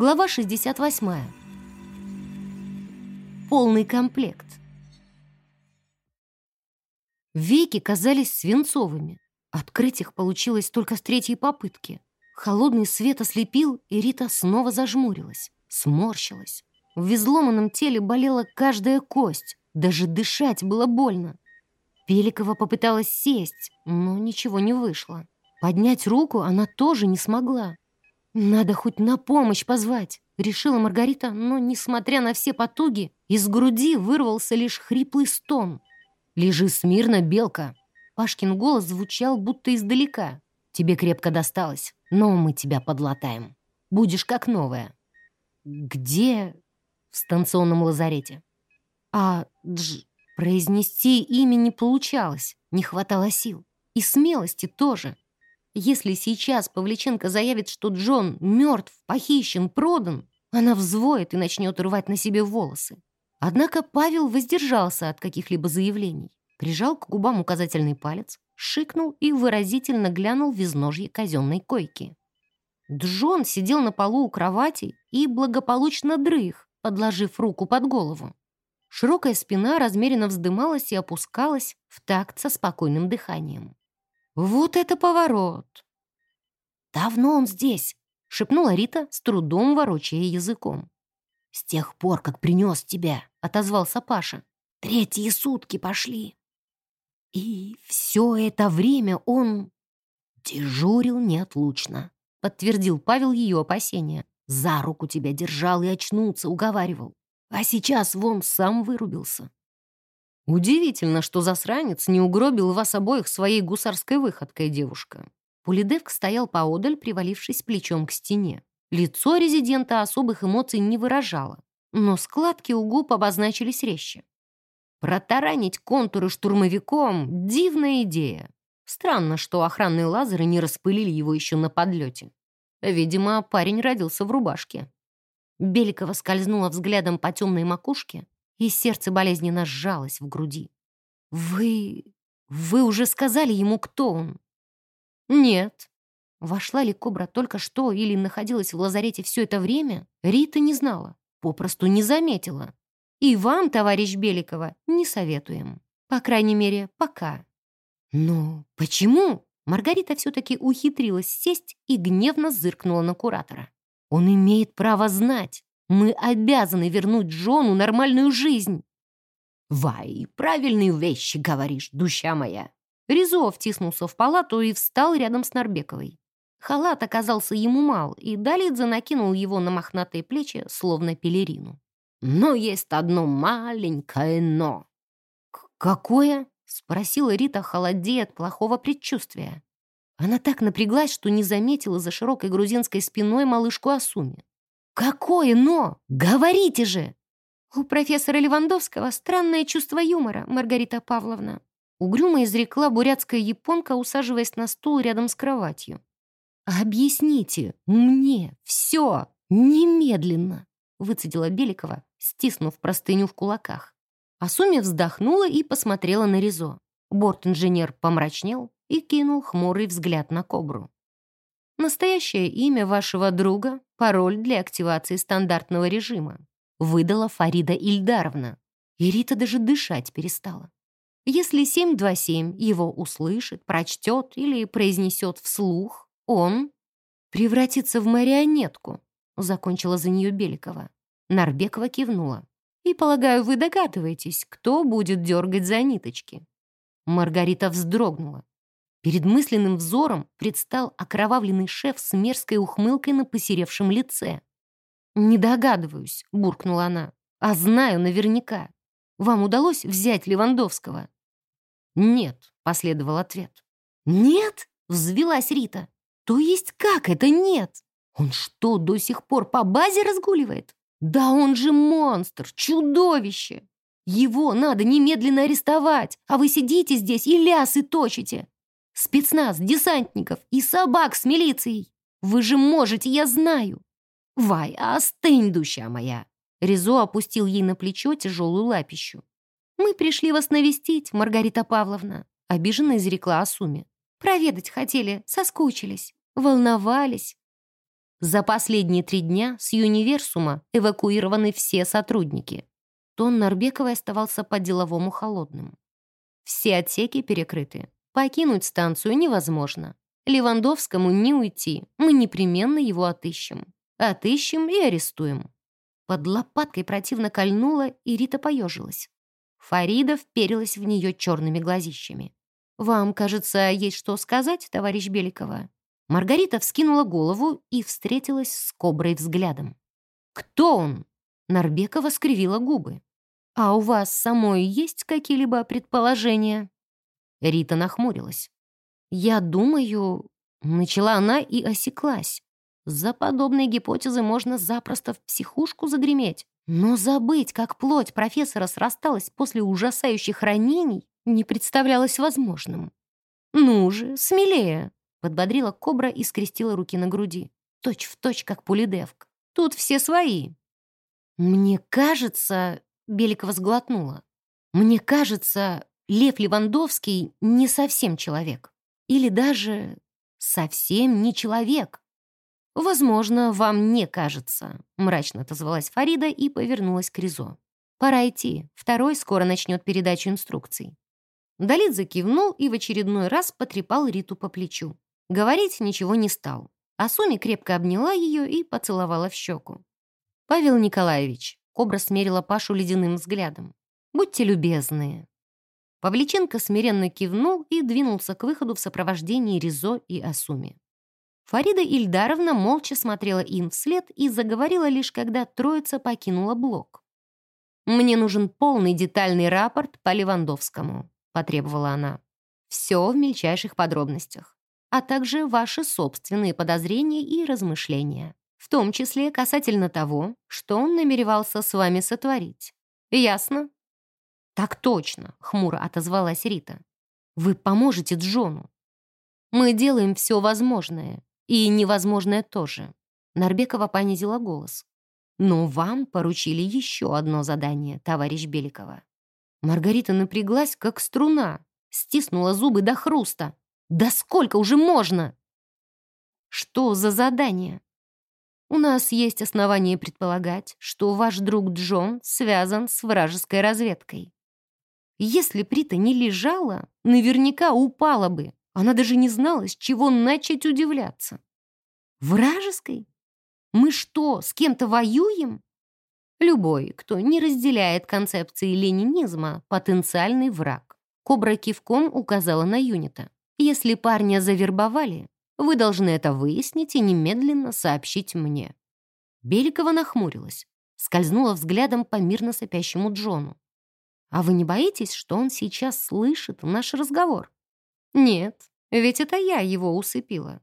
Глава 68. Полный комплект. Веки казались свинцовыми. Открыть их получилось только с третьей попытки. Холодный свет ослепил, и Рита снова зажмурилась, сморщилась. В изломанном теле болела каждая кость, даже дышать было больно. Пеликова попыталась сесть, но ничего не вышло. Поднять руку она тоже не смогла. «Надо хоть на помощь позвать», — решила Маргарита, но, несмотря на все потуги, из груди вырвался лишь хриплый стон. «Лежи смирно, белка!» Пашкин голос звучал будто издалека. «Тебе крепко досталось, но мы тебя подлатаем. Будешь как новая». «Где?» «В станционном лазарете». «А дж...» Произнести имя не получалось, не хватало сил. И смелости тоже. Если сейчас Павличенко заявит, что Джон мертв, похищен, продан, она взвоет и начнет рвать на себе волосы. Однако Павел воздержался от каких-либо заявлений, прижал к губам указательный палец, шикнул и выразительно глянул в изножье казенной койки. Джон сидел на полу у кровати и благополучно дрых, подложив руку под голову. Широкая спина размеренно вздымалась и опускалась в такт со спокойным дыханием. Вот это поворот! Давно он здесь, шепнула Рита, с трудом ворочая языком. «С тех пор, как принес тебя», — отозвался Паша. «Третьи сутки пошли». И все это время он дежурил неотлучно, подтвердил Павел ее опасения. За руку тебя держал и очнулся, уговаривал. А сейчас вон сам вырубился. «Удивительно, что засранец не угробил вас обоих своей гусарской выходкой, девушка». Пулидевк стоял поодаль, привалившись плечом к стене. Лицо резидента особых эмоций не выражало, но складки у губ обозначились резче. Протаранить контуры штурмовиком — дивная идея. Странно, что охранные лазеры не распылили его еще на подлете. Видимо, парень родился в рубашке. Беликова скользнула взглядом по темной макушке, и сердце болезненно сжалось в груди. «Вы... вы уже сказали ему, кто он?» «Нет». Вошла ли Кобра только что или находилась в лазарете все это время, Рита не знала, попросту не заметила. И вам, товарищ Беликова, не советуем. По крайней мере, пока. Но почему? Маргарита все-таки ухитрилась сесть и гневно зыркнула на куратора. Он имеет право знать. Мы обязаны вернуть Джону нормальную жизнь. Вай, правильные вещи говоришь, душа моя. Ризо втиснулся в палату и встал рядом с Нарбековой. Халат оказался ему мал, и Далидзе накинул его на мохнатые плечи, словно пелерину. «Но есть одно маленькое «но». «Какое?» — спросила Рита, холодея от плохого предчувствия. Она так напряглась, что не заметила за широкой грузинской спиной малышку Асуми. «Какое «но»? Говорите же!» «У профессора Левандовского странное чувство юмора, Маргарита Павловна», угрюмо изрекла бурятская японка, усаживаясь на стул рядом с кроватью. «Объясните мне все немедленно!» выцедила Беликова, стиснув простыню в кулаках. Асуми вздохнула и посмотрела на Ризо. Борт-инженер помрачнел и кинул хмурый взгляд на кобру. Настоящее имя вашего друга — пароль для активации стандартного режима. Выдала Фарида Ильдаровна. И Рита даже дышать перестала. Если 727 его услышит, прочтет или произнесет вслух, он превратится в марионетку, закончила за нее Беликова. Нарбекова кивнула. И, полагаю, вы догадываетесь, кто будет дергать за ниточки. Маргарита вздрогнула. Перед мысленным взором предстал окровавленный шеф с мерзкой ухмылкой на посеревшем лице. «Не догадываюсь», — буркнула она, — «а знаю наверняка. Вам удалось взять Левандовского?» «Нет», — последовал ответ. «Нет?» — взвелась Рита. «То есть как это нет? Он что, до сих пор по базе разгуливает? Да он же монстр, чудовище! Его надо немедленно арестовать, а вы сидите здесь и лясы точите спецназ, десантников и собак с милицией. Вы же можете, я знаю. Вай, остынь, душа моя. Резо опустил ей на плечо тяжелую лапищу. «Мы пришли вас навестить, Маргарита Павловна», — обиженно изрекла Асуме. «Проведать хотели, соскучились, волновались». За последние три дня с Юниверсума эвакуированы все сотрудники. Тон Нарбековой оставался по-деловому холодным. Все отсеки перекрыты. Покинуть станцию невозможно. Левандовскому не уйти. Мы непременно его отыщем. Отыщем и арестуем. Под лопаткой противно кольнула, и Рита поежилась. Фарида вперилась в нее черными глазищами. «Вам, кажется, есть что сказать, товарищ Беликова?» Маргарита вскинула голову и встретилась с коброй взглядом. «Кто он?» Нарбекова скривила губы. «А у вас самой есть какие-либо предположения?» Рита нахмурилась. «Я думаю...» Начала она и осеклась. За подобные гипотезы можно запросто в психушку загреметь. Но забыть, как плоть профессора срасталась после ужасающих ранений, не представлялось возможным. «Ну же, смелее!» — подбодрила кобра и скрестила руки на груди. Точь в точь, как пулидевк. Тут все свои. «Мне кажется...» — Беликова сглотнула. «Мне кажется, Лев Левандовский не совсем человек. Или даже совсем не человек. «Возможно, вам не кажется», — мрачно отозвалась Фарида и повернулась к Ризо. «Пора идти. Второй скоро начнет передачу инструкций». Далидзе кивнул и в очередной раз потрепал Риту по плечу. Говорить ничего не стал. А Суми крепко обняла ее и поцеловала в щеку. «Павел Николаевич», — Кобра смерила Пашу ледяным взглядом, «будьте любезны». Павличенко смиренно кивнул и двинулся к выходу в сопровождении Ризо и Асуми. Фарида Ильдаровна молча смотрела им вслед и заговорила лишь, когда троица покинула блок. «Мне нужен полный детальный рапорт по Левандовскому», — потребовала она. «Все в мельчайших подробностях, а также ваши собственные подозрения и размышления, в том числе касательно того, что он намеревался с вами сотворить. Ясно?» «Так точно», — хмуро отозвалась Рита. «Вы поможете Джону. Мы делаем все возможное, и невозможное тоже. Нарбекова понизила голос. Но вам поручили еще одно задание, товарищ Беликова. Маргарита напряглась, как струна, стиснула зубы до хруста. «Да сколько уже можно?» «Что за задание?» «У нас есть основания предполагать, что ваш друг Джон связан с вражеской разведкой. Если Прита не лежала, наверняка упала бы. Она даже не знала, с чего начать удивляться. Вражеской? Мы что, с кем-то воюем? Любой, кто не разделяет концепции ленинизма, потенциальный враг. Кобра кивком указала на Юнита. Если парня завербовали, вы должны это выяснить и немедленно сообщить мне. Беликова нахмурилась, скользнула взглядом по мирно сопящему Джону. «А вы не боитесь, что он сейчас слышит наш разговор?» «Нет, ведь это я его усыпила.